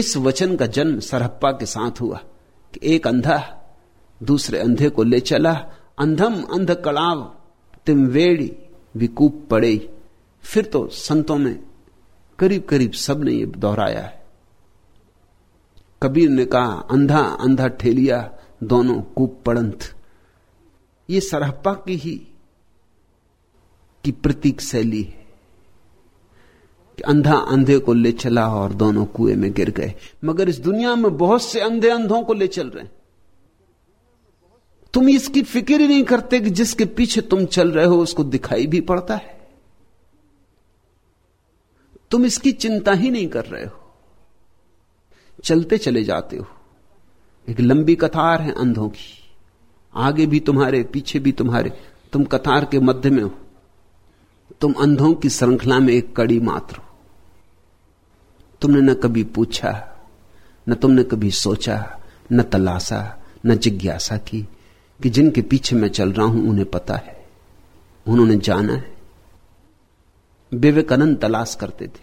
इस वचन का जन्म सरहप्पा के साथ हुआ कि एक अंधा दूसरे अंधे को ले चला। अंधम अंध कड़ाव तिम वेड़ी विकूप पड़े। फिर तो संतों में करीब करीब सबने यह दोहराया है। कबीर ने कहा, अंधा अंधा ठेलिया, दोनों कूप पड़ंत। ये सरहप्पा की ही की प्रतीक शैली है। कि अंधा अंधे को ले चला और दोनों कुएँ में गिर गए। मगर इस दुनिया में बहुत से अंधे अंधों को ले चल रहे हैं। तुम इसकी फ़िक्र ही नहीं करते कि जिसके पीछे तुम चल रहे हो, उसको दिखाई भी पड़ता है। तुम इसकी चिंता ही नहीं कर रहे हो। चलते चले जाते हो। एक लंबी कतार है अंधों की। आगे भी तुम्हारे, पीछे भी तुम्हारे। तुम कतार के मध्य में हो। तुम अंधों की श्रृंखला में एक कड़ी मात्र हो। तुमने न कभी पूछा, न तुमने कभी सोचा, न तलाशा, न जिज्ञासा की कि जिनके पीछे मैं चल रहा हूँ उन्हें पता है, उन्होंने जाना है। विवेकानंद तलाश करते थे,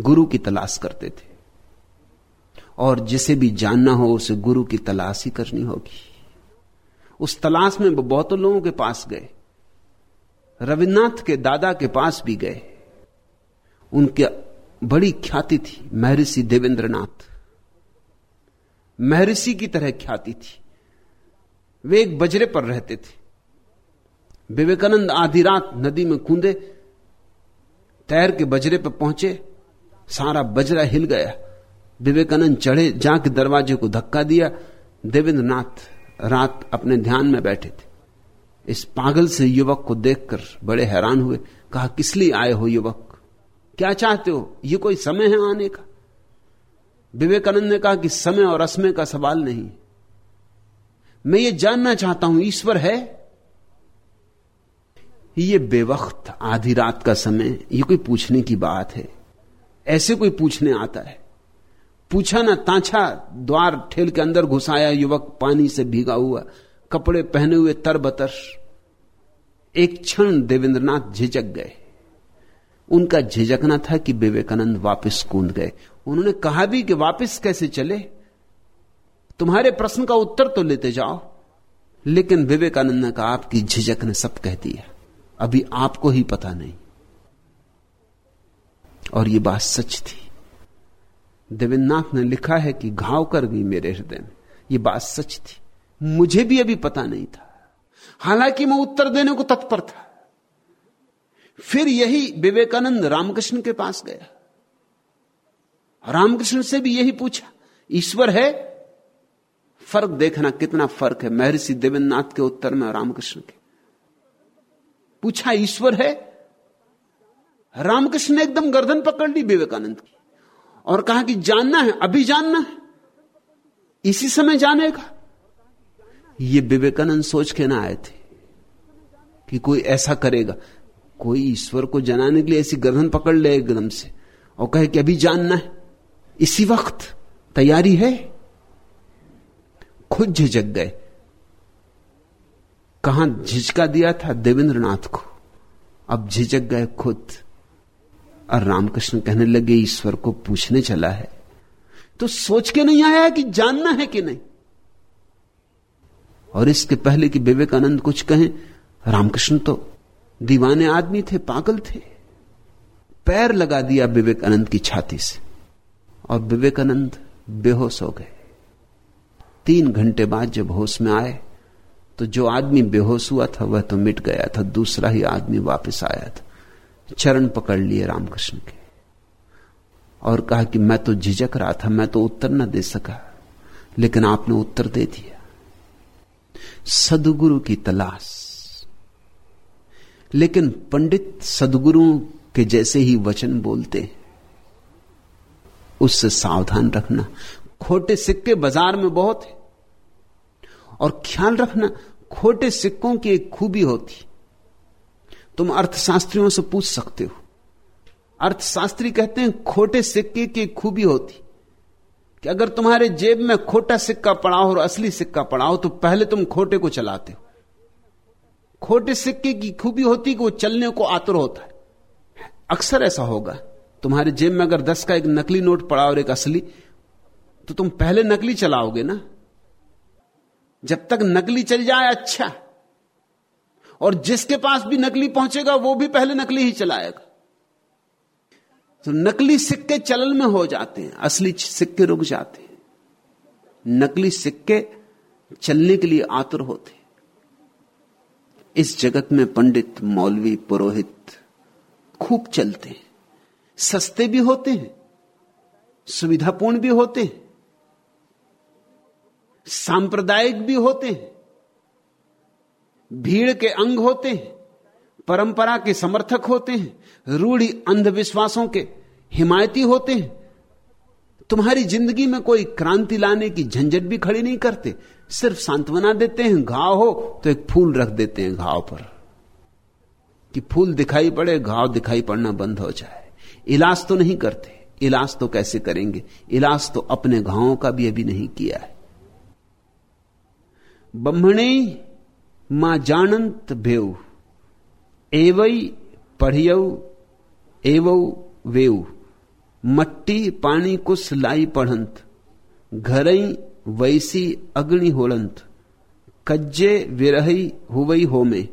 गुरु की तलाश करते थे। और जिसे भी जानना हो, उसे गुरु की तलाश ही करनी होगी। उस तलाश में वो बहुतों लोगों के पास गए, रविन्द्रनाथ के दादा के पास भी गए। उनके बड़ी ख्याति थी, महर्षि देवेंद्रनाथ। महर्षि की तरह ख्याति थी। वे एक बजरे पर रहते थे। विवेकानंद आधी रात नदी में कूदे, तैर के बजरे पर पहुँचे, सारा बजरा हिल गया। विवेकानंद चढ़े, जाके दरवाजे को धक्का दिया। देवेंद्रनाथ रात अपने ध्यान में बैठे थे। इस पागल से युवक को देखकर बड़े हैरान हुए, कहा, किस लिए आए हो युवक? क्या चाहते हो? ये कोई समय है आने का? विवेकानंद ने कहा कि समय और असमय का सवाल नहीं। मैं ये जानना चाहता हूँ, ईश्वर है? ये बेवक्त, आधी रात का समय, ये कोई पूछने की बात है। ऐसे कोई पूछने आता है। पूछा ना, ताछा, द्वार ठेल के अंदर घुसाया, युवक पानी से भीगा हुआ, कपड़े पहने हुए तरबतर एक क्षण देवेंद्रनाथ झिझक गए। उनका झिझकना था कि विवेकानंद वापस कूद गए। उन्होंने कहा भी कि वापस कैसे चले? तुम्हारे प्रश्न का उत्तर तो लेते जाओ। लेकिन विवेकानंद ने कहा, आपकी झिझक ने सब कह दिया। अभी आपको ही पता नहीं। और ये बात सच थी। देवेंद्रनाथ ने लिखा है कि घाव कर गई मेरे हृदय में। ये बात सच थी। मुझे भी अभी पता नहीं था। हालाँकि मैं उत्तर देने को तत्पर था। फिर यही विवेकानंद रामकृष्ण के पास गया। रामकृष्ण से भी यही पूछा, ईश्वर है? फ़र्क देखना कितना फ़र्क है, महर्षि देवेंद्रनाथ के उत्तर में रामकृष्ण के। पूछा, ईश्वर है? रामकृष्ण ने एकदम गर्दन पकड़ ली विवेकानंद की और कहा कि जानना है, अभी जानना है। इसी समय जानेगा। ये विवेकानंद सोच के ना आए थे कि कोई ऐसा करेगा। कोई ईश्वर को जनाने के लिए ऐसी गर्दन पकड़ ले एकदम से और कहे कि अभी जानना है। इसी वक्त तैयारी है? खुद झिझक गए। कहाँ झिझका दिया था देवेंद्रनाथ को? अब झिझक गए खुद। और रामकृष्ण कहने लगे, ईश्वर को पूछने चला है। तो सोच के नहीं आया कि जानना है कि नहीं? और इसके पहले कि विवेकानंद कुछ कहें, रामकृष्ण तो दीवाने आदमी थे, पागल थे। पैर लगा दिया विवेकानंद की छाती से, और विवेकानंद बेहोश हो गए। तीन घंटे बाद जब होश में आए तो जो आदमी बेहोश हुआ था, वह तो मिट गया था, दूसरा ही आदमी वापस आया था। चरण पकड़ लिए रामकृष्ण के, और कहा कि मैं तो झिझक रहा था, मैं तो उत्तर न दे सका, लेकिन आपने उत्तर दे दिया। सदगुरु की तलाश लेकिन पंडित सदगुरुओं के जैसे ही वचन बोलते उससे सावधान रखना। खोटे सिक्के बाज़ार में बहुत है। और ख्याल रखना, खोटे सिक्कों की एक खूबी होती। तुम अर्थशास्त्रियों से पूछ सकते हो। अर्थशास्त्री कहते हैं, खोटे सिक्के की खूबी होती। कि अगर तुम्हारे जेब में खोटा सिक्का पड़ा हो और असली सिक्का पड़ा हो तो पहले तुम खोटे को चलाते हो। खोटे सिक्के की खूबी होती कि वो चलने को आतुर होता है। अक्सर ऐसा होगा, तुम्हारे जेब में अगर दस का एक नकली नोट पड़ा और एक असली तो तुम पहले नकली चलाओगे ना? जब तक नकली चल जाए अच्छा और जिसके पास भी नकली पहुंचेगा, वो भी पहले नकली ही चलाएगा। तो नकली सिक्के चलन में हो जाते हैं, असली सिक्के रुक जाते हैं। नकली सिक्के चलने के लिए आतुर होते इस जगत में पंडित, मौलवी, पुरोहित खूब चलते हैं। सस्ते भी होते हैं, सुविधापूर्ण भी होते हैं, सांप्रदायिक भी होते हैं, भीड़ के अंग होते हैं, परंपरा के समर्थक होते हैं, रूढ़ी अंधविश्वासों के हिमायती होते हैं। तुम्हारी ज़िंदगी में कोई क्रांति लाने की झंझट भी खड़ी नहीं करते। सिर्फ़ सांत्वना देते हैं, घाव हो तो एक फूल रख देते हैं घाव पर। कि फूल दिखाई पड़े, घाव दिखाई पड़ना बंद हो जाए। इलाज तो नहीं करते। इलाज तो कैसे करेंगे? इलाज तो अपने घावों का भी अभी नहीं किया है। ब्रह्मणे माँ जानंत भेव एवई पढ़ियऊ एवं वेऊ मट्टी पानी कुछ लाई पढ़ंत, घरई वैसी अग्नि होलंत, कज्जे विरही हुवई होमे,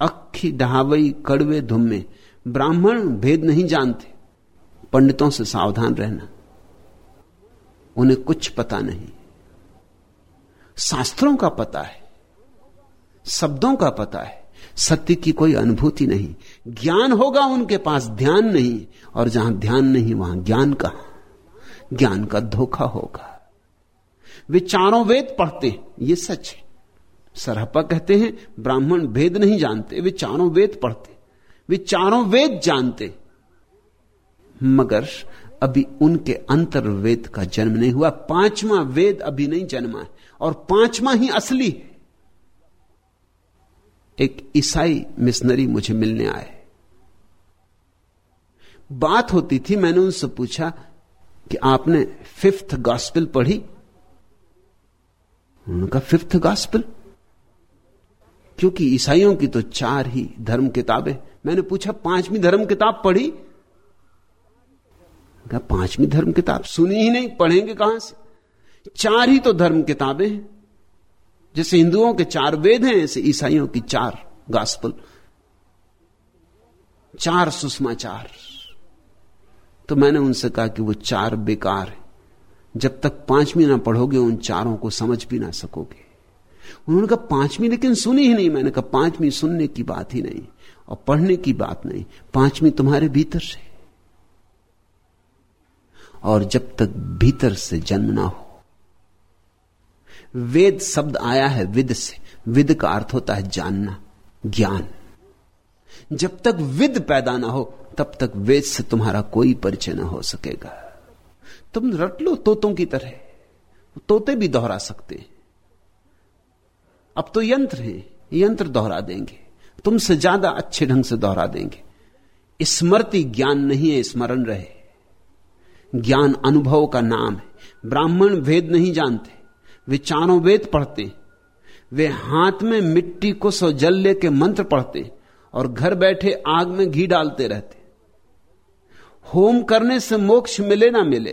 अखी डहावई कड़वे धुम्मे, ब्राह्मण भेद नहीं जानते। पंडितों से सावधान रहना, उन्हें कुछ पता नहीं। शास्त्रों का पता है, शब्दों का पता है, सत्य की कोई अनुभूति नहीं। ज्ञान होगा उनके पास, ध्यान नहीं, और जहाँ ध्यान नहीं, वहाँ ज्ञान का ज्ञान का धोखा होगा। वे चारों वेद पढ़ते ये सच है। सरहपा कहते हैं, ब्राह्मण भेद नहीं जानते, वे चारों वेद पढ़ते वे चारों वेद जानते मगर अभी उनके अंतर वेद का जन्म नहीं हुआ, पांचवा वेद अभी नहीं जन्मा है, और पांचवा ही असली है। एक ईसाई मिशनरी मुझे मिलने आए। बात होती थी, मैंने उनसे पूछा कि आपने फिफ्थ गॉस्पिल पढ़ी? उनका फिफ्थ गॉस्पिल क्योंकि ईसाइयों की तो चार ही धर्म किताबें मैंने पूछा, पांचवी धर्म किताब पढ़ी? क्या पांचवी धर्म किताब सुनी ही नहीं, पढ़ेंगे कहाँ से? चार ही तो धर्म किताबें हैं, जैसे हिंदुओं के चार वेद हैं, ऐसे ईसाइयों की चार गास्पल चार सुषमाचार। तो मैंने उनसे कहा कि वो चार बेकार है। जब तक पांचवी ना पढ़ोगे, उन चारों को समझ भी ना सकोगे। उन्होंने कहा, पांचवी लेकिन सुनी ही नहीं। मैंने कहा, पांचवी सुनने की बात ही नहीं और पढ़ने की बात नहीं। पांचवी तुम्हारे भीतर से। और जब तक भीतर से जन्म ना हो, वेद शब्द आया है, विद से। विद का अर्थ होता है जानना, ज्ञान। जब तक विद पैदा ना हो, तब तक वेद से तुम्हारा कोई परिचय ना हो सकेगा। तुम रट लो तोतों की तरह। तोते भी दोहरा सकते अब तो यंत्र है, यंत्र दोहरा देंगे। तुमसे ज़्यादा अच्छे ढंग से दोहरा देंगे। स्मृति ज्ञान नहीं है, स्मरण रहे। ज्ञान अनुभव का नाम है। ब्राह्मण वेद नहीं जानते। वे चारों वेद पढ़ते वे हाथ में मिट्टी को सौ जल लेके मंत्र पढ़ते और घर बैठे आग में घी डालते रहते। होम करने से मोक्ष मिले ना मिले,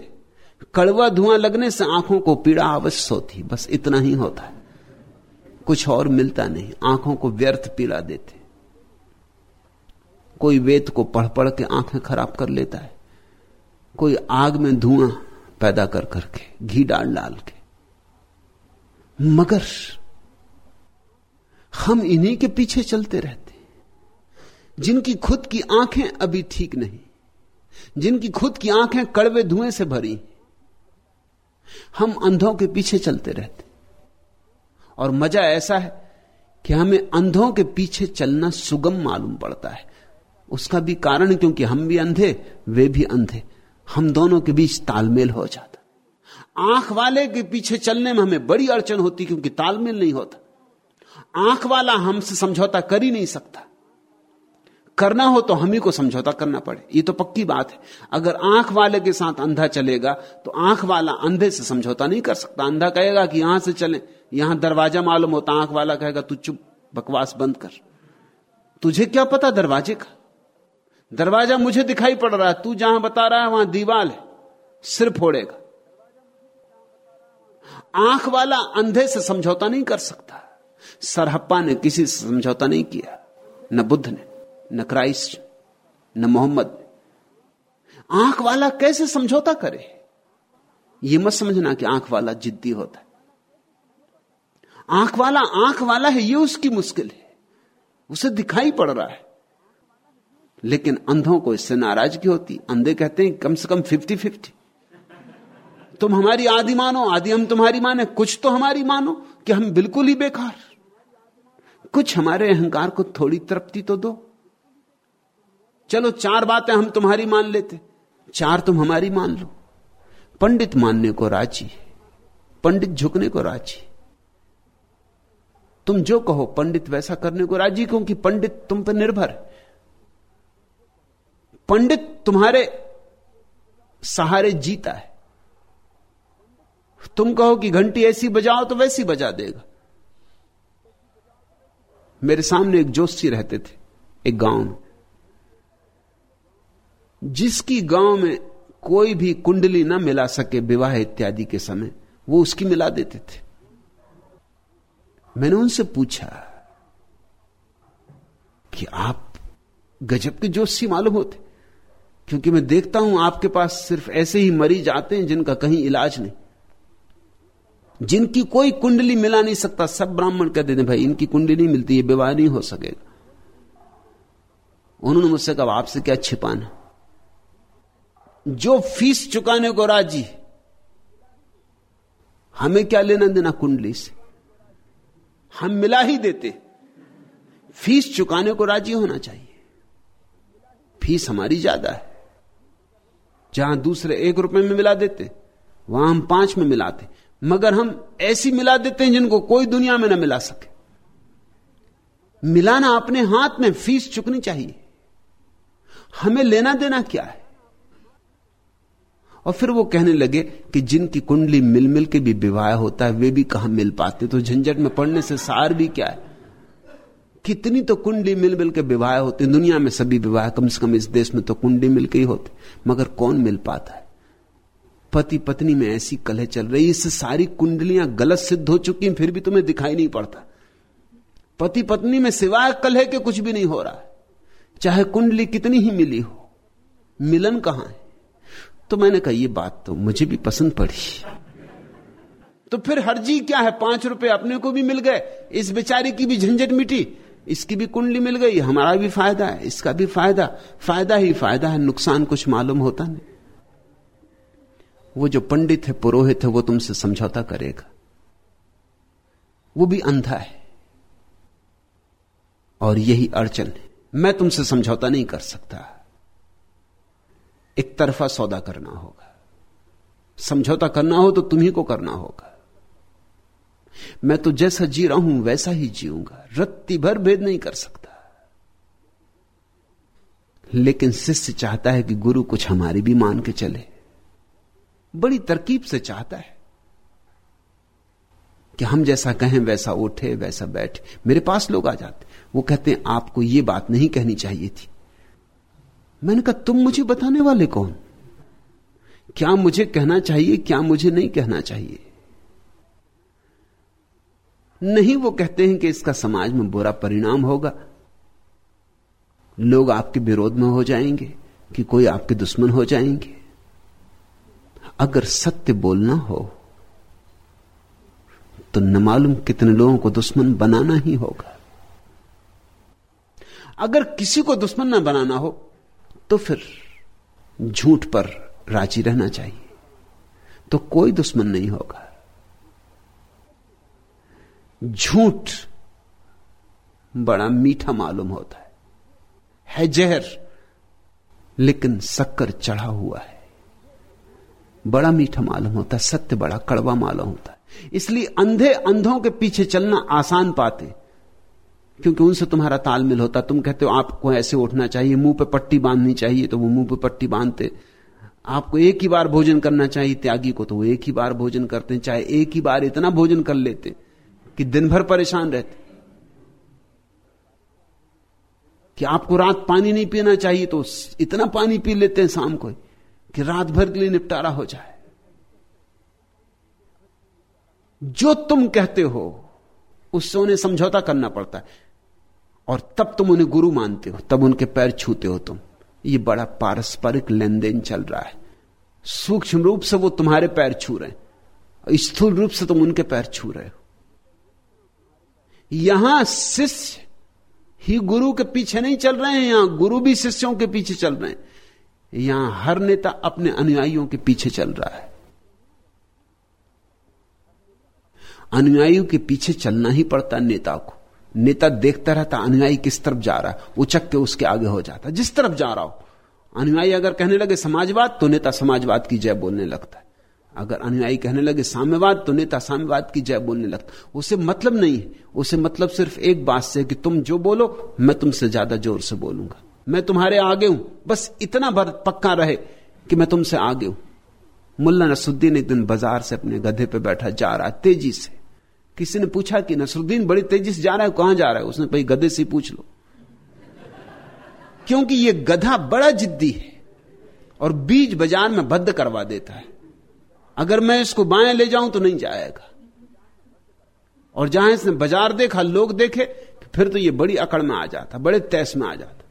कड़वा धुआँ लगने से आँखों को पीड़ा अवश्य होती, बस इतना ही होता है। कुछ और मिलता नहीं, आँखों को व्यर्थ पीड़ा देते। कोई वेद को पढ़ पढ़ के आँखें खराब कर लेता है, कोई आग में धुआँ पैदा कर करके घी डाल डाल के। मगर हम इन्हीं के पीछे चलते रहते। जिनकी खुद की आँखें अभी ठीक नहीं, जिनकी खुद की आँखें कड़वे धुएँ से भरी हम अंधों के पीछे चलते रहते और मज़ा ऐसा है कि हमें अंधों के पीछे चलना सुगम मालूम पड़ता है। उसका भी कारण क्योंकि हम भी अंधे, वे भी अंधे। हम दोनों के बीच तालमेल हो जाता आँख वाले के पीछे चलने में हमें बड़ी अड़चन होती क्योंकि तालमेल नहीं होता। आँख वाला हमसे समझौता कर ही नहीं सकता। करना हो तो हम ही को समझौता करना पड़े। ये तो पक्की बात है। अगर आँख वाले के साथ अंधा चलेगा तो आँख वाला अंधे से समझौता नहीं कर सकता। अंधा कहेगा कि यहाँ से चले, यहाँ दरवाज़ा मालूम होता, आँख वाला कहेगा, तू चुप, बकवास बंद कर। तुझे क्या पता दरवाजे का? दरवाज़ा मुझे दिखाई पड़ रहा है। तू जहाँ बता रहा है, वहाँ दीवाल है। सिर फोड़ेगा। आँख वाला अंधे से समझौता नहीं कर सकता। सरहप्पा ने किसी से समझौता नहीं किया, न बुद्ध ने। न क्राइस्ट, न मोहम्मद। आँख वाला कैसे समझौता करे? यह मत समझना कि आँख वाला जिद्दी होता है। आँख वाला आँख वाला है यह उसकी मुश्किल है। उसे दिखाई पड़ रहा है। लेकिन अंधों को इससे नाराज़गी होती? अंधे कहते हैं, कम से कम फिफ्टी फिफ्टी तुम हमारी आदि मानो, आदि हम तुम्हारी माने, कुछ तो हमारी मानो कि हम बिल्कुल ही बेकार। कुछ हमारे अहंकार को थोड़ी तृप्ति तो दो। चलो चार बातें हम तुम्हारी मान लेते। चार तुम हमारी मान लो। पंडित मानने को राज़ी पंडित झुकने को राज़ी तुम जो कहो, पंडित वैसा करने को राज़ी क्योंकि पंडित तुम पर निर्भर पंडित तुम्हारे सहारे जीता है। तुम कहो कि घंटी ऐसी बजाओ तो वैसी बजा देगा। मेरे सामने एक जोशी रहते थे, एक गाँव में। जिसकी गाँव में कोई भी कुंडली ना मिला सके विवाह इत्यादि के समय, वो उसकी मिला देते थे। मैंने उनसे पूछा कि आप गजब के जोशी मालूम होते? क्योंकि मैं देखता हूँ आपके पास सिर्फ़ ऐसे ही मरीज़ आते हैं जिनका कहीं इलाज नहीं। जिनकी कोई कुंडली मिला नहीं सकता, सब ब्राह्मण कह देते भाई, इनकी कुंडली नहीं मिलती है विवाह नहीं हो सकेगा। उन्होंने मुझसे कहा आपसे क्या छिपाना? जो फ़ीस चुकाने को राज़ी हमें क्या लेना देना कुंडली से? हम मिला ही देते फ़ीस चुकाने को राज़ी होना चाहिए। फ़ीस हमारी ज़्यादा है। जहाँ दूसरे एक रुपए में मिला देते, वहाँ हम पाँच में मिलाते। मगर हम ऐसी मिला देते हैं जिनको कोई दुनिया में ना मिला सके। मिलाना अपने हाथ में फ़ीस चुकनी चाहिए। हमें लेना देना क्या है? और फिर वो कहने लगे कि जिनकी कुंडली मिल मिल के भी विवाह होता है, वे भी कहाँ मिल पाते? तो झंझट में पड़ने से सार भी क्या है? कितनी तो कुंडली मिल मिल के विवाह होते दुनिया में सभी विवाह कम से कम इस देश में तो कुंडली मिल के ही होते मगर कौन मिल पाता है? पति पत्नी में ऐसी कलह चल रही इससे सारी कुंडलियाँ गलत सिद्ध हो चुकी फिर भी तुम्हें दिखाई नहीं पड़ता। पति पत्नी में सिवाय कलह के कुछ भी नहीं हो रहा है। चाहे कुंडली कितनी ही मिली हो, मिलन कहाँ है? तो मैंने कहा, ये बात तो मुझे भी पसंद पड़ी। तो फिर हर्जी क्या है? पाँच रुपए अपने को भी मिल गए, इस बेचारे की भी झंझट मिटी, इसकी भी कुंडली मिल गई, हमारा भी फ़ायदा है, इसका भी फ़ायदा फ़ायदा ही फ़ायदा है, नुकसान कुछ मालूम होता नहीं। वो जो पंडित है, पुरोहित है, वो तुमसे समझौता करेगा। वो भी अंधा है, और यही अड़चन है। मैं तुमसे समझौता नहीं कर सकता। एक तरफा सौदा करना होगा। समझौता करना हो तो तुम्ही को करना होगा। मैं तो जैसा जी रहा हूँ, वैसा ही जीऊँगा। रत्ती भर भेद नहीं कर सकता। लेकिन शिष्य चाहता है कि गुरु कुछ हमारी भी मान के चले। बड़ी तरकीब से चाहता है कि हम जैसा कहें, वैसा उठे, वैसा बैठे। मेरे पास लोग आ जाते। वो कहते हैं, आपको ये बात नहीं कहनी चाहिए थी। मैंने कहा, तुम मुझे बताने वाले कौन? क्या मुझे कहना चाहिए, क्या मुझे नहीं कहना चाहिए? नहीं, वो कहते हैं कि इसका समाज में बुरा परिणाम होगा। लोग आपके विरोध में हो जाएँगे कि कोई आपके दुश्मन हो जाएँगे। अगर सत्य बोलना हो तो न मालूम कितने लोगों को दुश्मन बनाना ही होगा। अगर किसी को दुश्मन ना बनाना हो तो फिर झूठ पर राज़ी रहना चाहिए। तो कोई दुश्मन नहीं होगा। झूठ बड़ा मीठा मालूम होता है। है जहर, लेकिन शक्कर चढ़ा हुआ है। बड़ा मीठा मालूम होता है, सत्य बड़ा कड़वा मालूम होता है। इसलिए अंधे अंधों के पीछे चलना आसान पाते क्योंकि उनसे तुम्हारा तालमेल होता। तुम कहते हो, आपको ऐसे उठना चाहिए, मुँह पे पट्टी बांधनी चाहिए तो वो मुँह पे पट्टी बांधते। आपको एक ही बार भोजन करना चाहिए, त्यागी को तो वो एक ही बार भोजन करते हैं, चाहे एक ही बार इतना भोजन कर लेते कि दिन भर परेशान रहते। कि आपको रात पानी नहीं पीना चाहिए तो इतना पानी पी लेते हैं शाम को कि रात भर के लिए निपटारा हो जाए। जो तुम कहते हो उससे उन्हें समझौता करना पड़ता है। और तब तुम उन्हें गुरु मानते हो, तब उनके पैर छूते हो तुम। ये बड़ा पारस्परिक लेन देन चल रहा है। सूक्ष्म रूप से वो तुम्हारे पैर छू रहे हैं। स्थूल रूप से तुम उनके पैर छू रहे हो। यहाँ शिष्य ही गुरु के पीछे नहीं चल रहे हैं, यहाँ गुरु भी शिष्यों के पीछे चल रहे हैं। यहाँ हर नेता अपने अनुयायियों के पीछे चल रहा है। अनुयायियों के पीछे चलना ही पड़ता नेता को। नेता देखता रहता, अनुयायी किस तरफ़ जा रहा है? उचक के उसके आगे हो जाता जिस तरफ़ जा रहा हो। अनुयायी अगर कहने लगे, समाजवाद तो नेता समाजवाद की जय बोलने लगता है। अगर अनुयायी कहने लगे, साम्यवाद तो नेता साम्यवाद की जय बोलने लगता उसे मतलब नहीं है। उसे मतलब सिर्फ़ एक बात से कि तुम जो बोलो, मैं तुमसे ज़्यादा ज़ोर से बोलूँगा। मैं तुम्हारे आगे हूँ। बस इतना भर पक्का रहे कि मैं तुमसे आगे हूँ। मुल्ला नसुद्दीन एक दिन बाज़ार से अपने गधे पे बैठा, जा रहा तेज़ी से। किसी ने पूछा कि नसरुद्दीन बड़ी तेज़ी से जा रहा है, कहाँ जा रहा है? उसने भाई गधे से पूछ लो। क्योंकि यह गधा बड़ा जिद्दी है और बीज बाज़ार में बद्ध करवा देता है। अगर मैं इसको बाएँ ले जाऊँ तो नहीं जाएगा। और जहाँ इसने बाज़ार देखा, लोग देखे फिर तो ये बड़ी अकड़ में आ जाता, बड़े तैस में आ जाता।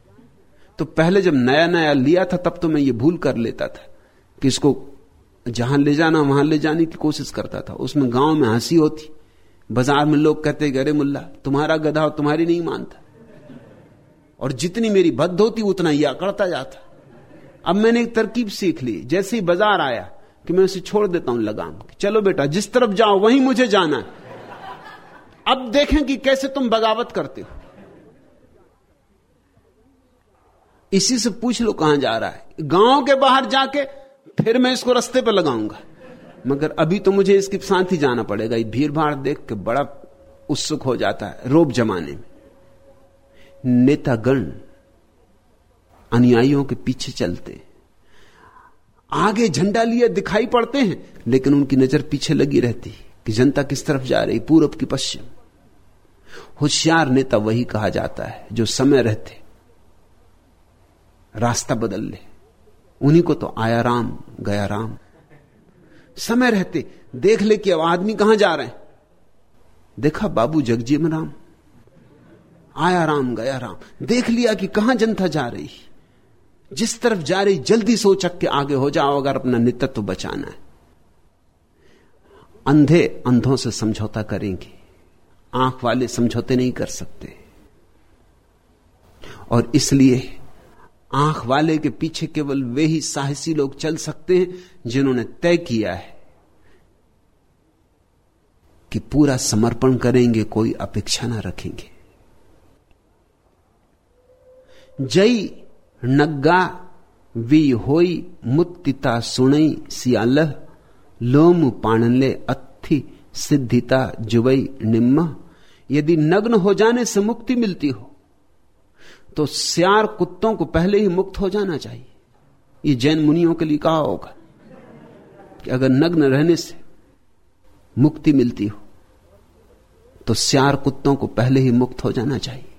तो पहले जब नया नया लिया था, तब तो मैं ये भूल कर लेता था कि इसको जहाँ ले जाना, वहाँ ले जाने की कोशिश करता था। उसमें गाँव में हँसी होती बाज़ार में लोग कहते अरे मुल्ला, तुम्हारा गधा तुम्हारी नहीं मानता। और जितनी मेरी बद्ध होती, उतना यह अकड़ता जाता। अब मैंने एक तरकीब सीख ली। जैसे ही बाज़ार आया कि मैं उसे छोड़ देता हूँ लगाम चलो बेटा, जिस तरफ़ जाओ, वहीं मुझे जाना है। अब देखें कि कैसे तुम बगावत करते हो। इसी से पूछ लो कहाँ जा रहा है। गाँव के बाहर जाके फिर मैं इसको रस्ते पर लगाऊँगा। मगर अभी तो मुझे इसके साथ ही जाना पड़ेगा। ये भीड़ भाड़ देख के बड़ा उत्सुक हो जाता है, रोब जमाने में। नेतागण अनुयायियों के पीछे चलते। आगे झंडा लिए दिखाई पड़ते हैं, लेकिन उनकी नज़र पीछे लगी रहती, कि जनता किस तरफ़ जा रही, पूरब की पश्चिम। होशियार नेता वही कहा जाता है, जो समय रहते, रास्ता बदल ले। उन्हीं को तो आया राम, गया राम। समय रहते, देख ले कि अब आदमी कहाँ जा रहे हैं। देखा बाबू जगजीवन राम? आया राम, गया राम। देख लिया कि कहाँ जनता जा रही। जिस तरफ़ जा रही, जल्दी सोचक के आगे हो जाओ, अगर अपना नित्य तो बचाना है। अंधे अंधों से समझौता करेंगे। आँख वाले समझौते नहीं कर सकते। और इसलिए आँख वाले के पीछे केवल वे ही साहसी लोग चल सकते हैं जिन्होंने तय किया है कि पूरा समर्पण करेंगे, कोई अपेक्षा ना रखेंगे। जई नग्गा वी होई मुत्तिता सुणई सियालह, लोम पाणले अत्थि सिद्धिता जुबई निम्मा। यदि नग्न हो जाने से मुक्ति मिलती हो तो सियार कुत्तों को पहले ही मुक्त हो जाना चाहिए। ये जैन मुनियों के लिए कहा होगा कि अगर नग्न रहने से मुक्ति मिलती हो तो सियार कुत्तों को पहले ही मुक्त हो जाना चाहिए।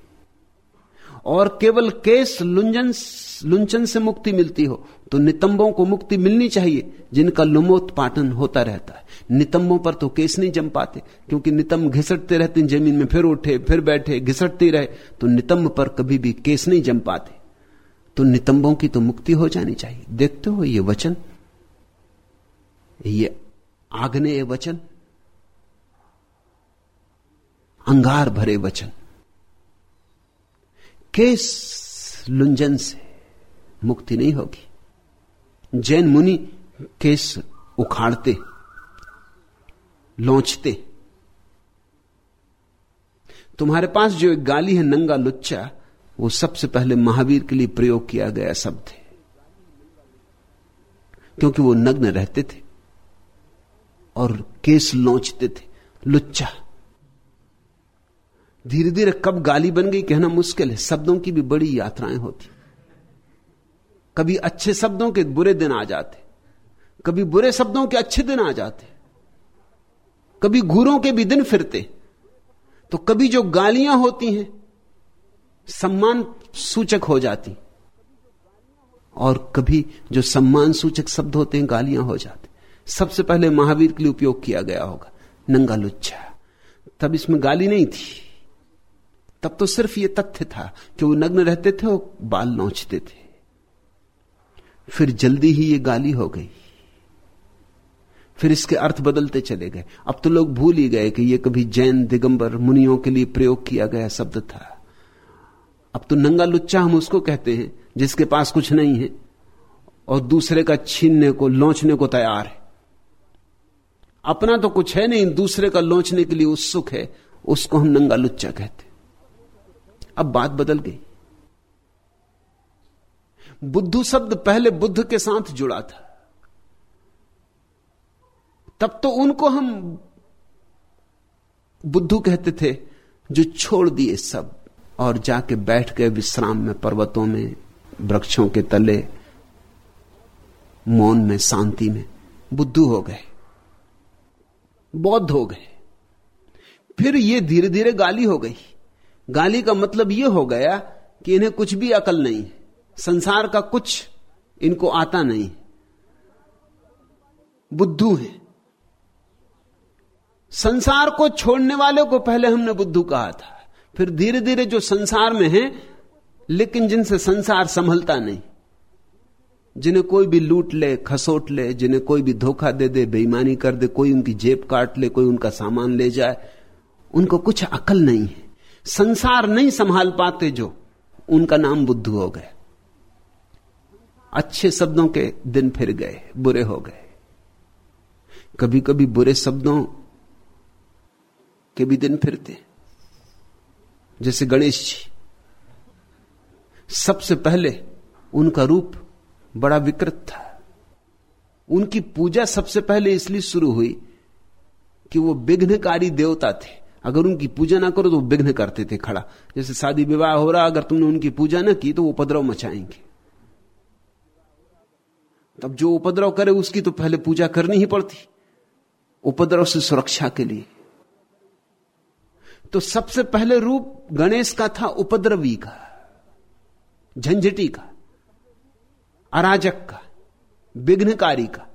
और केवल केस लुंजन, लुंचन से मुक्ति मिलती हो तो नितंबों को मुक्ति मिलनी चाहिए, जिनका लुमोत्पाटन होता रहता है। नितंबों पर तो केस नहीं जम पाते, क्योंकि नितंब घिसटते रहते हैं, ज़मीन में फिर उठे, फिर बैठे, घिसटते रहे तो नितंब पर कभी भी केस नहीं जम पाते। तो नितंबों की तो मुक्ति हो जानी चाहिए। देखते हो ये वचन? ये आग्नेय वचन? अंगार भरे वचन। केस लुंजन से मुक्ति नहीं होगी। जैन मुनि केस उखाड़ते, लौचते। तुम्हारे पास जो एक गाली है, नंगा लुच्चा, वो सबसे पहले महावीर के लिए प्रयोग किया गया शब्द है। क्योंकि वो नग्न रहते थे और केस लौचते थे, लुच्चा। धीरे धीरे कब गाली बन गई कहना मुश्किल है। शब्दों की भी बड़ी यात्राएँ होती। कभी अच्छे शब्दों के बुरे दिन आ जाते। कभी बुरे शब्दों के अच्छे दिन आ जाते। कभी घूरों के भी दिन फिरते। तो कभी जो गालियाँ होती हैं, सम्मान सूचक हो जाती। और कभी जो सम्मान सूचक शब्द होते हैं, गालियाँ हो जाते। सबसे पहले महावीर के लिए उपयोग किया गया होगा, नंगा लुच्छा तब इसमें गाली नहीं थी। तब तो सिर्फ़ यह तथ्य था कि वो नग्न रहते थे और बाल नोचते थे। फिर जल्दी ही ये गाली हो गई। फिर इसके अर्थ बदलते चले गए। अब तो लोग भूल ही गए कि यह कभी जैन, दिगंबर, मुनियों के लिए प्रयोग किया गया शब्द था। अब तो नंगा लुच्चा हम उसको कहते हैं, जिसके पास कुछ नहीं है, और दूसरे का छीनने को, लौचने को तैयार है। अपना तो कुछ है नहीं, दूसरे का लौचने के लिए उत्सुक है, उसको हम नंगा लुच्चा कहते अब बात बदल गई। बुद्धू शब्द पहले बुद्ध के साथ जुड़ा था। तब तो उनको हम बुद्धू कहते थे, जो छोड़ दिए सब और जाके बैठ गए विश्राम में, पर्वतों में, वृक्षों के तले, मौन में, शांति में। बुद्धू हो गए। बौद्ध हो गए। फिर ये धीरे धीरे गाली हो गई। गाली का मतलब यह हो गया कि इन्हें कुछ भी अकल नहीं, संसार का कुछ इनको आता नहीं। बुद्धू है। संसार को छोड़ने वाले को पहले हमने बुद्धू कहा था। फिर धीरे धीरे जो संसार में है, लेकिन जिनसे संसार संभलता नहीं, जिन्हें कोई भी लूट ले, खसोट ले, जिन्हें कोई भी धोखा दे दे, बेईमानी कर दे, कोई उनकी जेब काट ले, कोई उनका सामान ले जाए, उनको कुछ अकल नहीं है। संसार नहीं संभाल पाते जो, उनका नाम बुद्ध हो गए। अच्छे शब्दों के दिन फिर गए, बुरे हो गए। कभी कभी बुरे शब्दों के भी दिन फिरते। जैसे गणेश जी, सबसे पहले उनका रूप बड़ा विकृत था। उनकी पूजा सबसे पहले इसलिए शुरू हुई कि वो विघ्नकारी देवता थे। अगर उनकी पूजा ना करो तो विघ्न करते थे खड़ा। जैसे शादी विवाह हो रहा, अगर तुमने उनकी पूजा ना की तो वो उपद्रव मचाएँगे। तब जो उपद्रव करे उसकी तो पहले पूजा करनी ही पड़ती, उपद्रव से सुरक्षा के लिए। तो सबसे पहले रूप गणेश का था उपद्रवी का, झंझटी का, अराजक का, विघ्नकारी का।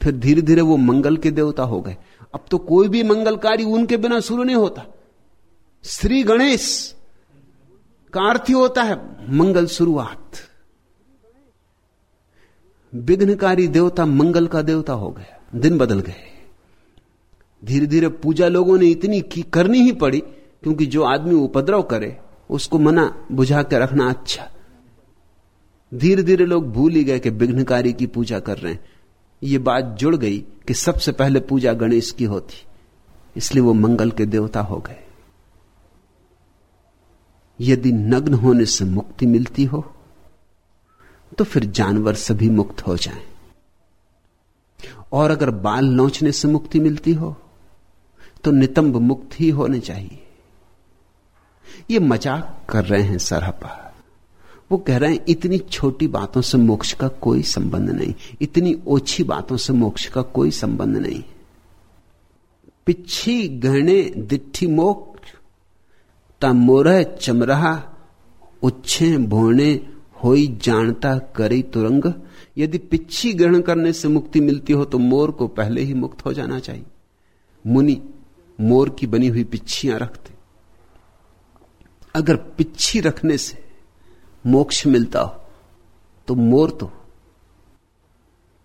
फिर धीरे धीरे वो मंगल के देवता हो गए। अब तो कोई भी मंगलकारी उनके बिना शुरू नहीं होता। श्री गणेश का अर्थ ही होता है मंगल शुरुआत। विघ्नकारी देवता मंगल का देवता हो गया दिन बदल गए। धीरे धीरे पूजा लोगों ने इतनी की करनी ही पड़ी, क्योंकि जो आदमी उपद्रव करे, उसको मना बुझा के रखना अच्छा। धीरे धीरे लोग भूल ही गए कि विघ्नकारी की पूजा कर रहे हैं। ये बात जुड़ गई कि सबसे पहले पूजा गणेश की होती, इसलिए वो मंगल के देवता हो गए। यदि नग्न होने से मुक्ति मिलती हो तो फिर जानवर सभी मुक्त हो जाएँ। और अगर बाल नोचने से मुक्ति मिलती हो तो नितंब मुक्त ही होने चाहिए। ये मज़ाक कर रहे हैं सरहपा वो कह रहे हैं, इतनी छोटी बातों से मोक्ष का कोई संबंध नहीं। इतनी ओछी बातों से मोक्ष का कोई संबंध नहीं। पिछी गहने दिठी मोक्ष, ता मोरह चमरहा, उच्छे भोने होई जानता करी तुरंग। यदि पिछी ग्रहण करने से मुक्ति मिलती हो तो मोर को पहले ही मुक्त हो जाना चाहिए। मुनि, मोर की बनी हुई पिछियाँ रखते। अगर पिछी रखने से मोक्ष मिलता हो तो मोर तो।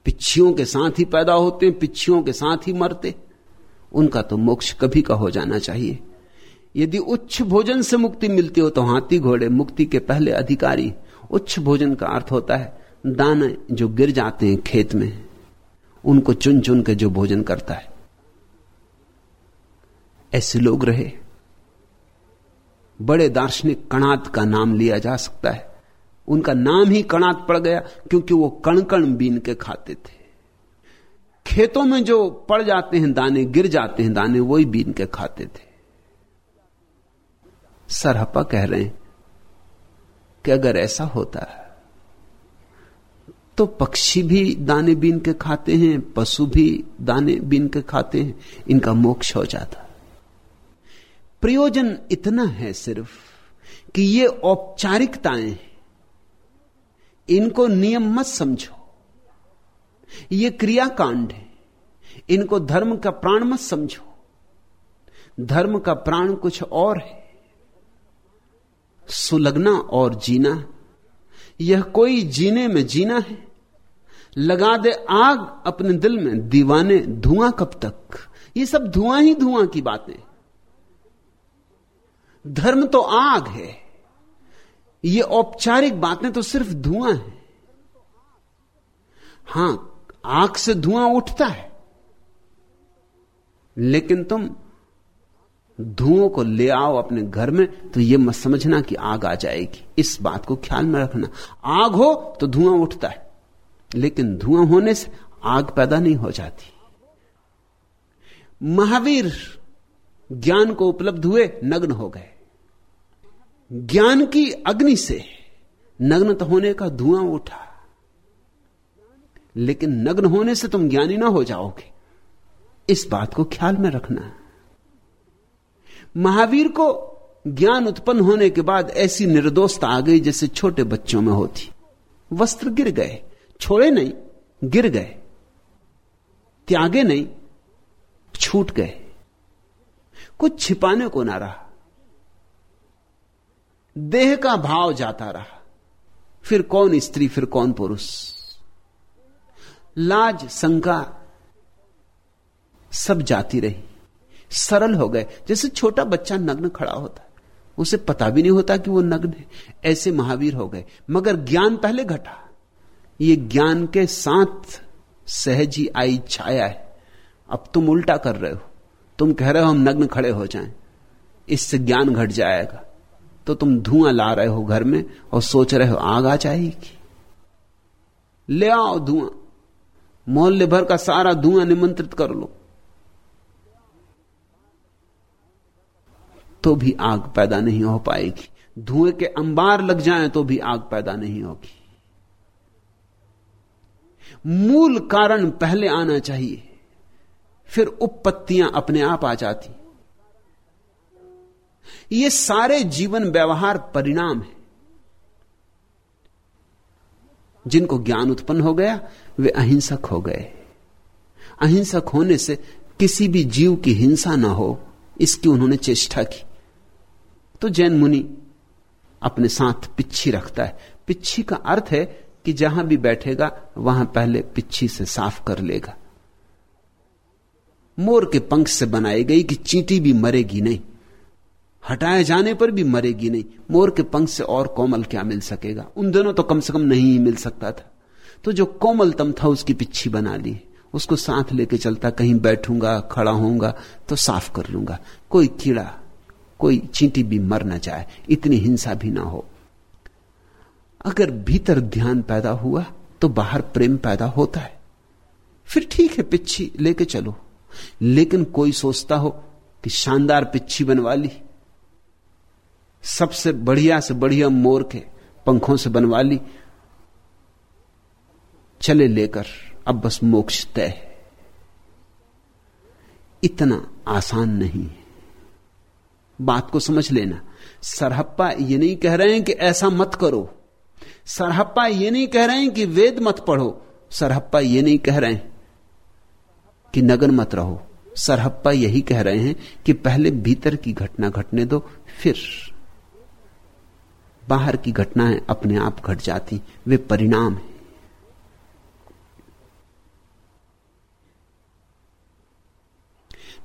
पिच्छियों के साथ ही पैदा होते हैं, पिच्छियों के साथ ही मरते उनका तो मोक्ष कभी का हो जाना चाहिए। यदि उच्च भोजन से मुक्ति मिलती हो तो हाथी घोड़े मुक्ति के पहले अधिकारी। उच्च भोजन का अर्थ होता है, दाने जो गिर जाते हैं खेत में, उनको चुन चुन के जो भोजन करता है। ऐसे लोग रहे। बड़े दार्शनिक कणात का नाम लिया जा सकता है। उनका नाम ही कणात पड़ गया, क्योंकि वो कण कण बीन के खाते थे। खेतों में जो पड़ जाते हैं दाने, गिर जाते हैं दाने, वही बीन के खाते थे। सरहपा कह रहे हैं कि अगर ऐसा होता है तो पक्षी भी दाने बीन के खाते हैं, पशु भी दाने बीन के खाते हैं, इनका मोक्ष हो जाता। प्रयोजन इतना है सिर्फ़ कि ये औपचारिकताएँ इनको नियम मत समझो। ये क्रियाकांड है। इनको धर्म का प्राण मत समझो। धर्म का प्राण कुछ और है। सुलगना और जीना। यह कोई जीने में जीना है। लगा दे आग अपने दिल में, दीवाने धुआँ कब तक? ये सब धुआँ ही धुआँ की बातें। धर्म तो आग है। ये औपचारिक बातें तो सिर्फ़ धुआँ है। हाँ, आग से धुआँ उठता है। लेकिन तुम धुओं को ले आओ अपने घर में तो यह मत समझना कि आग आ जाएगी। इस बात को ख्याल में रखना। आग हो तो धुआँ उठता है। लेकिन धुआँ होने से आग पैदा नहीं हो जाती। महावीर ज्ञान को उपलब्ध हुए, नग्न हो गए। ज्ञान की अग्नि से नग्न होने का धुआँ उठा। लेकिन नग्न होने से तुम ज्ञानी ना हो जाओगे। इस बात को ख्याल में रखना। महावीर को ज्ञान उत्पन्न होने के बाद ऐसी निर्दोषता आ गई जैसे छोटे बच्चों में होती। वस्त्र गिर गए छोड़े नहीं, गिर गए। त्यागे नहीं, छूट गए। कुछ छिपाने को ना रहा। देह का भाव जाता रहा। फिर कौन स्त्री, फिर कौन पुरुष? लाज, शंका सब जाती रही। सरल हो गए। जैसे छोटा बच्चा नग्न खड़ा होता है। उसे पता भी नहीं होता कि वो नग्न है। ऐसे महावीर हो गए। मगर ज्ञान पहले घटा। ये ज्ञान के साथ सहज ही आई, छाया है। अब तुम उल्टा कर रहे हो। तुम कह रहे हो हम नग्न खड़े हो जाएँ। इससे ज्ञान घट जाएगा। तो तुम धुआँ ला रहे हो घर में और सोच रहे हो आग आ जाएगी। ले आओ धुआँ। मोहल्ले भर का सारा धुआँ निमंत्रित कर लो। तो भी आग पैदा नहीं हो पाएगी। धुएँ के अंबार लग जाएँ तो भी आग पैदा नहीं होगी। मूल कारण पहले आना चाहिए। फिर उपपत्तियाँ अपने आप आ जाती। ये सारे जीवन व्यवहार परिणाम है। जिनको ज्ञान उत्पन्न हो गया, वे अहिंसक हो गए। अहिंसक होने से किसी भी जीव की हिंसा ना हो, इसकी उन्होंने चेष्टा की। तो जैन मुनि अपने साथ पिच्छी रखता है। पिच्छी का अर्थ है कि जहाँ भी बैठेगा, वहाँ पहले पिच्छी से साफ़ कर लेगा। मोर के पंख से बनाई गई कि चींटी भी मरेगी नहीं, हटाए जाने पर भी मरेगी नहीं, मोर के पंख से और कोमल क्या मिल सकेगा? उन दोनों तो कम से कम नहीं मिल सकता था। तो जो कोमलतम था, उसकी पिच्छी बना ली। उसको साथ लेके चलता, कहीं बैठूँगा, खड़ा होऊँगा तो साफ़ कर लूँगा। कोई कीड़ा, कोई चींटी भी मर ना जाए, इतनी हिंसा भी ना हो। अगर भीतर ध्यान पैदा हुआ तो बाहर प्रेम पैदा होता है। फिर ठीक है पिछी लेके चलो। लेकिन कोई सोचता हो कि शानदार पिच्छी बनवा ली सबसे बढ़िया से बढ़िया मोर के पंखों से बनवा ली चले लेकर, अब बस मोक्ष तय इतना आसान नहीं है। बात को समझ लेना। सरहप्पा ये नहीं कह रहे हैं कि ऐसा मत करो। सरहप्पा ये नहीं कह रहे हैं कि वेद मत पढ़ो। सरहप्पा ये नहीं कह रहे हैं कि नगन मत रहो। सरहप्पा यही कह रहे हैं कि पहले भीतर की घटना घटने दो, फिर बाहर की घटनाएँ अपने आप घट जाती, वे परिणाम है।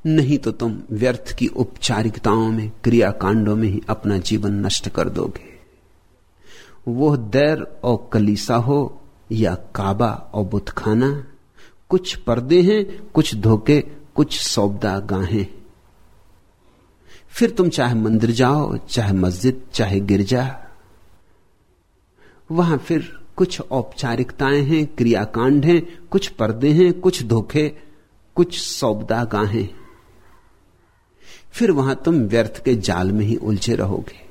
नहीं तो तुम व्यर्थ की औपचारिकताओं में, क्रियाकांडों में ही अपना जीवन नष्ट कर दोगे। वो दैर और कलीसा हो या काबा और बुतखाना कुछ पर्दे हैं, कुछ धोखे, कुछ सौदा गाहें। फिर तुम चाहे मंदिर जाओ, चाहे मस्जिद, चाहे गिरजा। वहाँ फिर कुछ औपचारिकताएँ हैं, क्रियाकांड हैं, कुछ पर्दे हैं, कुछ धोखे, कुछ सौदा गाहें। फिर वहाँ तुम व्यर्थ के जाल में ही उलझे रहोगे।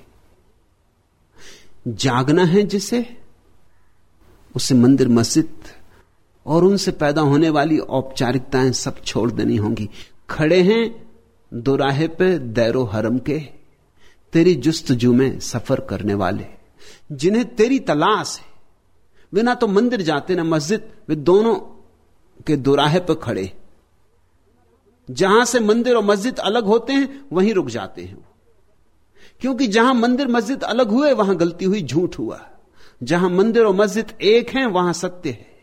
जागना है जिसे, उसे मंदिर मस्जिद और उनसे पैदा होने वाली औपचारिकताएँ सब छोड़ देनी होंगी। खड़े हैं, दोराहे पे दैरो हरम के, तेरी जुस्तजू में सफ़र करने वाले। जिन्हें तेरी तलाश है, वे ना तो मंदिर जाते, ना मस्जिद, वे दोनों के दोराहे पर खड़े। जहाँ से मंदिर और मस्जिद अलग होते हैं, वहीं रुक जाते हैं क्योंकि जहाँ मंदिर, मस्जिद अलग हुए, वहाँ गलती हुई, झूठ हुआ। जहाँ मंदिर और मस्जिद एक हैं, वहाँ सत्य है।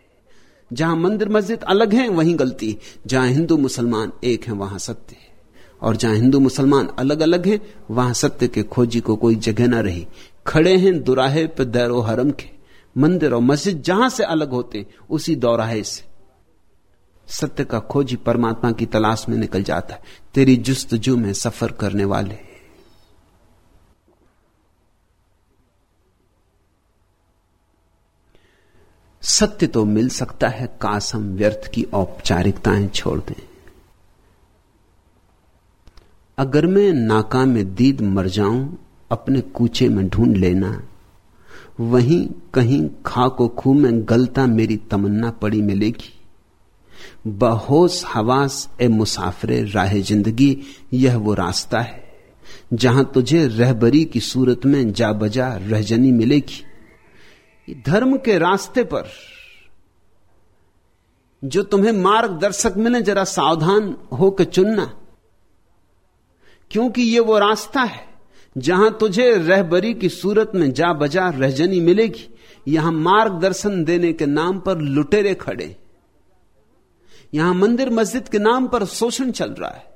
जहाँ मंदिर मस्जिद अलग हैं, वहीं गलती। जहाँ हिंदू मुसलमान एक हैं, वहाँ सत्य है। और जहाँ हिंदू मुसलमान अलग अलग हैं, वहाँ सत्य के खोजी को कोई जगह ना रही। खड़े हैं दुराहे पे दैरो हरम के। मंदिर और मस्जिद जहाँ से अलग होते, उसी दौराहे से। सत्य का खोजी परमात्मा की तलाश में निकल जाता है। तेरी जुस्त जुस्तजू में सफ़र करने वाले सत्य तो मिल सकता है काश हम व्यर्थ की औपचारिकताएँ छोड़ दें। अगर मैं नाका में दीद मर जाऊँ, अपने कूचे में ढूंढ लेना, वहीं कहीं खा को खू में गलता मेरी तमन्ना पड़ी मिलेगी। बहोश हवास ए मुसाफरे राह ज़िंदगी, यह वो रास्ता है, जहाँ तुझे रहबरी की सूरत में जा बजा रहजनी मिलेगी। धर्म के रास्ते पर जो तुम्हें मार्गदर्शक मिले, जरा सावधान होकर चुनना। क्योंकि ये वो रास्ता है जहाँ तुझे रहबरी की सूरत में जा बजा रहजनी मिलेगी। यहाँ मार्गदर्शन देने के नाम पर लुटेरे खड़े। यहाँ मंदिर मस्जिद के नाम पर शोषण चल रहा है।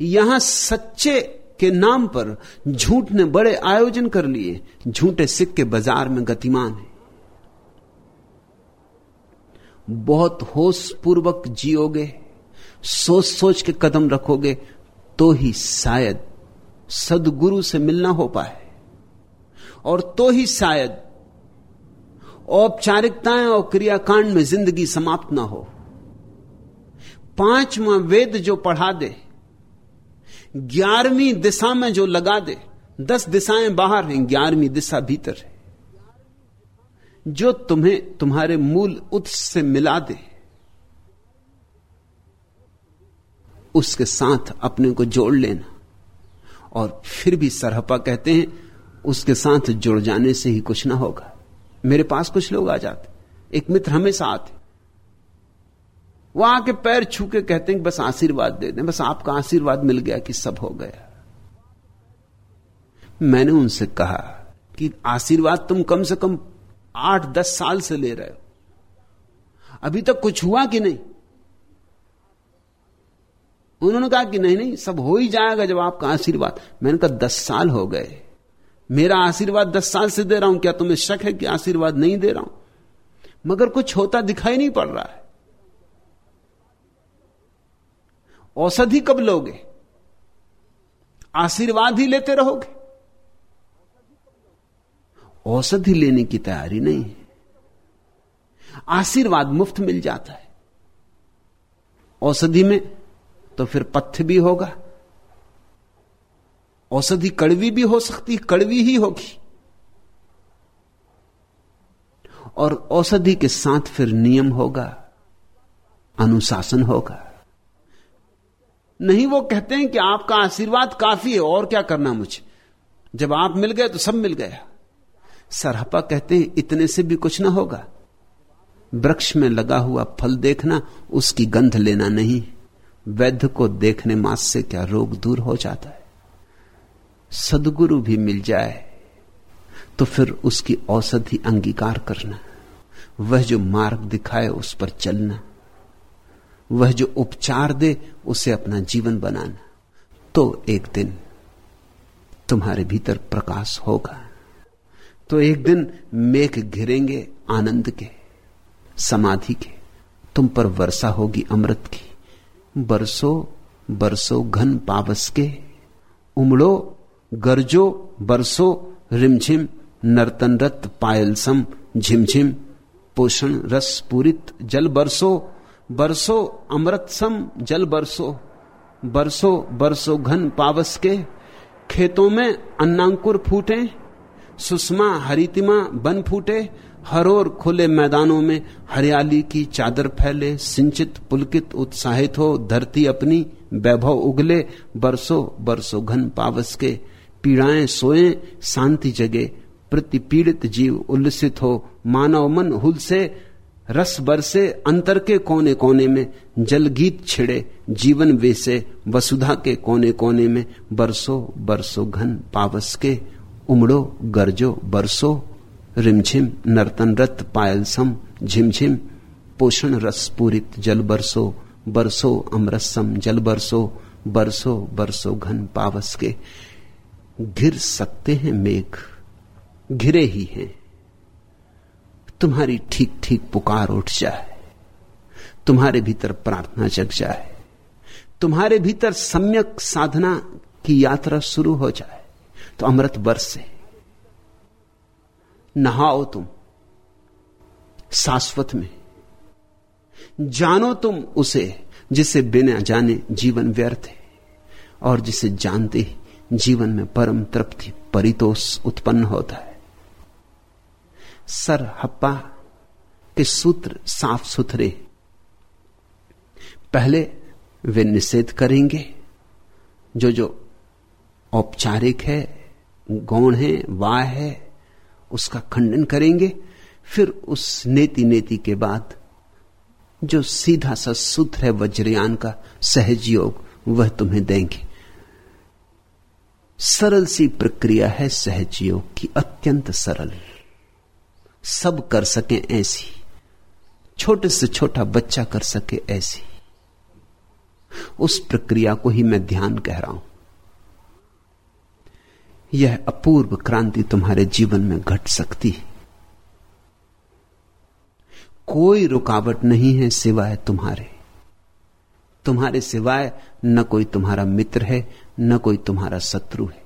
यहाँ सच्चे के नाम पर झूठ ने बड़े आयोजन कर लिए। झूठे सिक्के बाज़ार में गतिमान है। बहुत होश पूर्वक जियोगे सोच सोच के कदम रखोगे तो ही शायद सदगुरु से मिलना हो पाए। और तो ही शायद औपचारिकताएँ और क्रियाकांड में ज़िंदगी समाप्त ना हो। पांचवा वेद जो पढ़ा दे ग्यारहवीं दिशा में जो लगा दे, दस दिशाएँ बाहर हैं, ग्यारहवीं दिशा भीतर है। जो तुम्हें तुम्हारे मूल उत्स से मिला दे, उसके साथ अपने को जोड़ लेना। और फिर भी सरहपा कहते हैं, उसके साथ जुड़ जाने से ही कुछ ना होगा। मेरे पास कुछ लोग आ जाते, एक मित्र हमेशा आते। वो आके पैर छू के कहते हैं बस आशीर्वाद दे दें, बस आपका आशीर्वाद मिल गया कि सब हो गया। मैंने उनसे कहा कि आशीर्वाद तुम कम से कम आठ, दस साल से ले रहे हो। अभी तक कुछ हुआ कि नहीं? उन्होंने कहा कि नहीं नहीं, सब हो ही जाएगा जब आपका आशीर्वाद। मैंने कहा, दस साल हो गए। मेरा आशीर्वाद दस साल से दे रहा हूँ, क्या तुम्हें शक है कि आशीर्वाद नहीं दे रहा हूँ? मगर कुछ होता दिखाई नहीं पड़ रहा है। औषधि कब लोगे? आशीर्वाद ही लेते रहोगे। औषधि लेने की तैयारी नहीं है। आशीर्वाद मुफ़्त मिल जाता है। औषधि में तो फिर पथ्य भी होगा। औषधि कड़वी भी हो सकती कड़वी ही होगी। और औषधि के साथ फिर नियम होगा, अनुशासन होगा। नहीं, वो कहते हैं कि आपका आशीर्वाद काफ़ी है, और क्या करना मुझे? जब आप मिल गए तो सब मिल गया। सरहपा कहते हैं, इतने से भी कुछ ना होगा। वृक्ष में लगा हुआ फल देखना, उसकी गंध लेना नहीं। वैद्य को देखने मास से क्या रोग दूर हो जाता है? सदगुरु भी मिल जाए तो फिर उसकी औषधि अंगीकार करना। वह जो मार्ग दिखाए, उस पर चलना। वह जो उपचार दे, उसे अपना जीवन बनाना। तो एक दिन तुम्हारे भीतर प्रकाश होगा। तो एक दिन मेघ घिरेंगे आनंद के, समाधि के। तुम पर वर्षा होगी अमृत की। बरसो बरसो घन पावस के। उमड़ो, गरजो, बरसो रिमझिम, नर्तनरत पायलसम झिमझिम। पोषण रस पूरित जल बरसो बरसो अमृतसम, जल बरसो। बरसो बरसो घन पावस के। खेतों में अन्नांकुर फूटे। सुषमा, हरितिमा बन फूटे। हरोर खुले मैदानों में हरियाली की चादर फैले। सिंचित, पुलकित, उत्साहित हो धरती अपनी। वैभव उगले। बरसो बरसो घन पावस के। पीड़ाएँ सोए, शांति जगे। प्रति पीड़ित जीव उल्लसित हो। मानव मन हुल से रस बरसे अंतर के कोने कोने में, जल गीत छिड़े, जीवन वेसे वसुधा के कोने कोने में, बरसो बरसो घन पावस के, उमड़ो, गरजो, बरसो, रिमझिम नर्तन रत पायल सम, झिमझिम, पोषण रस पूरित जल बरसो बरसो अमरसम जल बरसो बरसो बरसो घन पावस के, घिर सकते हैं मेघ, घिरे ही हैं। तुम्हारी ठीक ठीक पुकार उठ जाए। तुम्हारे भीतर प्रार्थना जग जाए। तुम्हारे भीतर सम्यक साधना की यात्रा शुरू हो जाए। तो अमृत बरसे। नहाओ तुम शाश्वत में। जानो तुम उसे जिसे बिना जाने जीवन व्यर्थ है और जिसे जानते ही जीवन में परम तृप्ति परितोष उत्पन्न होता है। सर हप्पा के सूत्र साफ़ सुथरे। पहले वे निषेध करेंगे। जो जो औपचारिक है, गौण है, वाह है, उसका खंडन करेंगे। फिर उस नेति नेति के बाद जो सीधा सा सूत्र है, वज्रयान का सहज योग, वह तुम्हें देंगे। सरल सी प्रक्रिया है सहज योग की, अत्यंत सरल। सब कर सके ऐसी। छोटे से छोटा बच्चा कर सके ऐसी। उस प्रक्रिया को ही मैं ध्यान कह रहा हूँ। यह अपूर्व क्रांति तुम्हारे जीवन में घट सकती है। कोई रुकावट नहीं है सिवाय तुम्हारे। तुम्हारे सिवाय न कोई तुम्हारा मित्र है, न कोई तुम्हारा शत्रु है।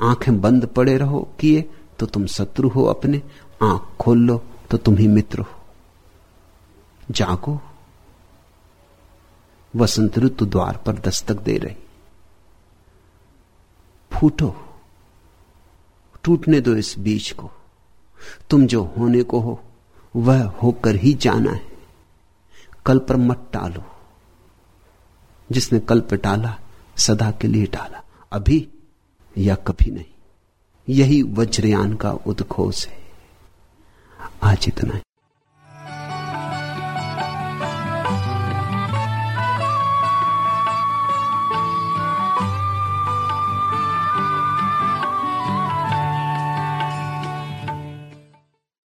आँखें बंद पड़े रहो, किए तो तुम शत्रु हो अपने आँख खोल लो तो तुम ही मित्र हो। जागो वसंत ऋतु द्वार पर दस्तक दे रही। फूटो। टूटने दो इस बीज को। तुम जो होने को हो, वह होकर ही जाना है। कल पर मत टालो। जिसने कल पे टाला, सदा के लिए टाला। अभी या कभी नहीं। यही वज्रयान का उद्घोष है। आज इतना